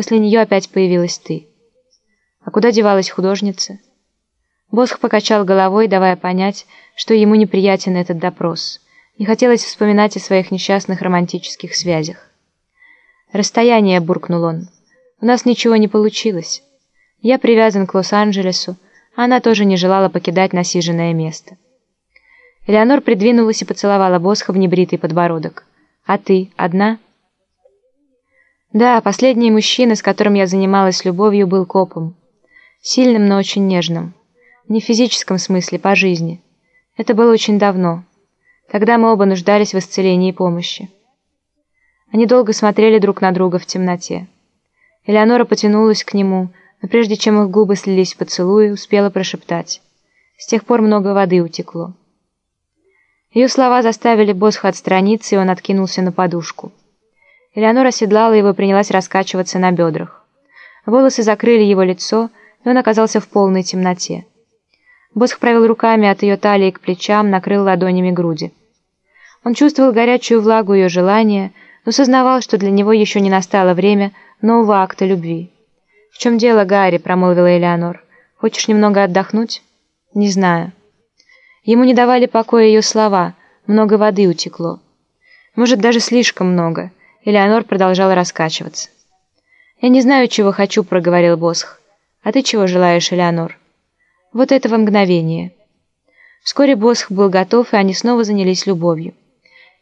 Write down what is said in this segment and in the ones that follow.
После нее опять появилась ты. А куда девалась художница? Босх покачал головой, давая понять, что ему неприятен этот допрос. Не хотелось вспоминать о своих несчастных романтических связях. «Расстояние», — буркнул он. «У нас ничего не получилось. Я привязан к Лос-Анджелесу, а она тоже не желала покидать насиженное место». Элеонор придвинулась и поцеловала Босха в небритый подбородок. «А ты одна?» «Да, последний мужчина, с которым я занималась любовью, был копом. Сильным, но очень нежным. Не в физическом смысле, по жизни. Это было очень давно. Тогда мы оба нуждались в исцелении и помощи». Они долго смотрели друг на друга в темноте. Элеонора потянулась к нему, но прежде чем их губы слились в поцелуи, успела прошептать. С тех пор много воды утекло. Ее слова заставили Босха отстраниться, и он откинулся на подушку. Элеонора оседлала его и принялась раскачиваться на бедрах. Волосы закрыли его лицо, и он оказался в полной темноте. Босх провел руками от ее талии к плечам, накрыл ладонями груди. Он чувствовал горячую влагу ее желания, но сознавал, что для него еще не настало время нового акта любви. «В чем дело, Гарри?» – промолвила Элеонор. «Хочешь немного отдохнуть?» «Не знаю». Ему не давали покоя ее слова, много воды утекло. Может, даже слишком много. Элеонор продолжала раскачиваться. «Я не знаю, чего хочу», — проговорил Босх. «А ты чего желаешь, Элеонор?» «Вот этого мгновения». Вскоре Босх был готов, и они снова занялись любовью.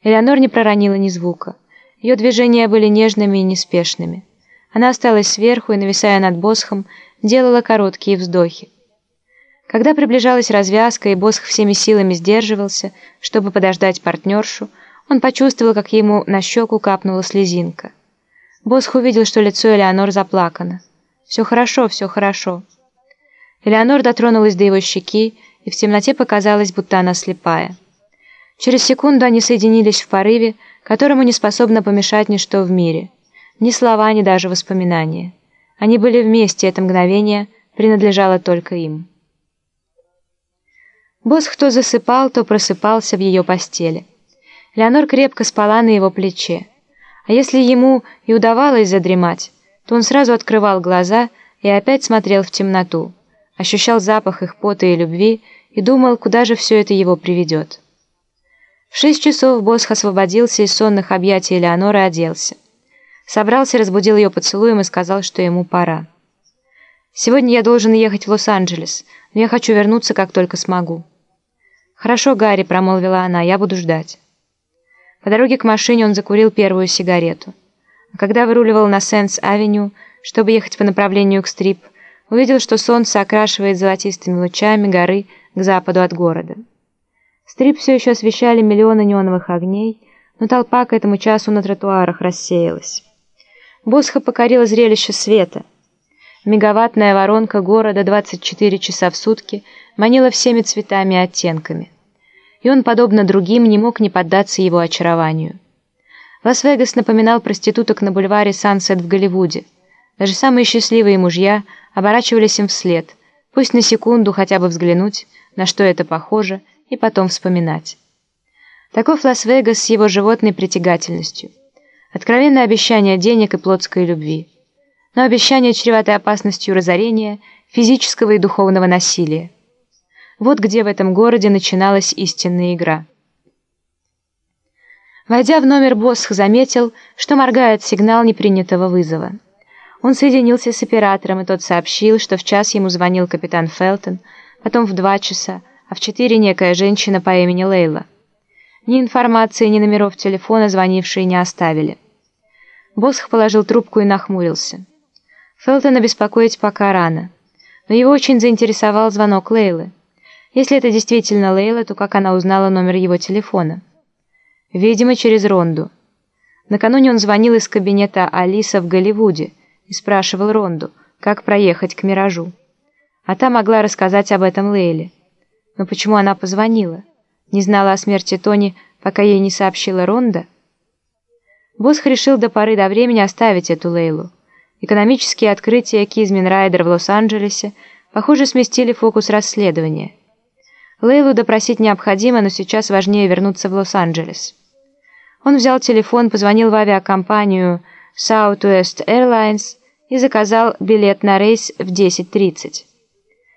Элеонор не проронила ни звука. Ее движения были нежными и неспешными. Она осталась сверху и, нависая над Босхом, делала короткие вздохи. Когда приближалась развязка, и Босх всеми силами сдерживался, чтобы подождать партнершу, он почувствовал, как ему на щеку капнула слезинка. Босх увидел, что лицо Элеонор заплакано. «Все хорошо, все хорошо». Элеонор дотронулась до его щеки, и в темноте показалось, будто она слепая. Через секунду они соединились в порыве, которому не способно помешать ничто в мире. Ни слова, ни даже воспоминания. Они были вместе, это мгновение принадлежало только им. Босх то засыпал, то просыпался в ее постели. Леонор крепко спала на его плече. А если ему и удавалось задремать, то он сразу открывал глаза и опять смотрел в темноту, ощущал запах их пота и любви и думал, куда же все это его приведет. В шесть часов Босх освободился из сонных объятий Элеоноры и оделся. Собрался, разбудил ее поцелуем и сказал, что ему пора. «Сегодня я должен ехать в Лос-Анджелес, но я хочу вернуться, как только смогу». «Хорошо, Гарри», — промолвила она, — «я буду ждать». По дороге к машине он закурил первую сигарету. А когда выруливал на Сенс-авеню, чтобы ехать по направлению к Стрип, увидел, что солнце окрашивает золотистыми лучами горы к западу от города. Стрип все еще освещали миллионы неоновых огней, но толпа к этому часу на тротуарах рассеялась. Босха покорила зрелище света. Мегаваттная воронка города 24 часа в сутки манила всеми цветами и оттенками. И он, подобно другим, не мог не поддаться его очарованию. Лас-Вегас напоминал проституток на бульваре Сансет в Голливуде. Даже самые счастливые мужья оборачивались им вслед, пусть на секунду хотя бы взглянуть, на что это похоже – и потом вспоминать. Таков Лас-Вегас с его животной притягательностью. Откровенное обещание денег и плотской любви. Но обещание чреватое опасностью разорения, физического и духовного насилия. Вот где в этом городе начиналась истинная игра. Войдя в номер, Босх заметил, что моргает сигнал непринятого вызова. Он соединился с оператором, и тот сообщил, что в час ему звонил капитан Фелтон, потом в два часа, а в четыре некая женщина по имени Лейла. Ни информации, ни номеров телефона звонившие не оставили. Босх положил трубку и нахмурился. Фелтона беспокоить пока рано, но его очень заинтересовал звонок Лейлы. Если это действительно Лейла, то как она узнала номер его телефона? Видимо, через Ронду. Накануне он звонил из кабинета Алиса в Голливуде и спрашивал Ронду, как проехать к «Миражу». А та могла рассказать об этом Лейле. Но почему она позвонила? Не знала о смерти Тони, пока ей не сообщила Ронда? Босх решил до поры до времени оставить эту Лейлу. Экономические открытия Кизмин Райдер в Лос-Анджелесе, похоже, сместили фокус расследования. Лейлу допросить необходимо, но сейчас важнее вернуться в Лос-Анджелес. Он взял телефон, позвонил в авиакомпанию Southwest Airlines и заказал билет на рейс в 10.30.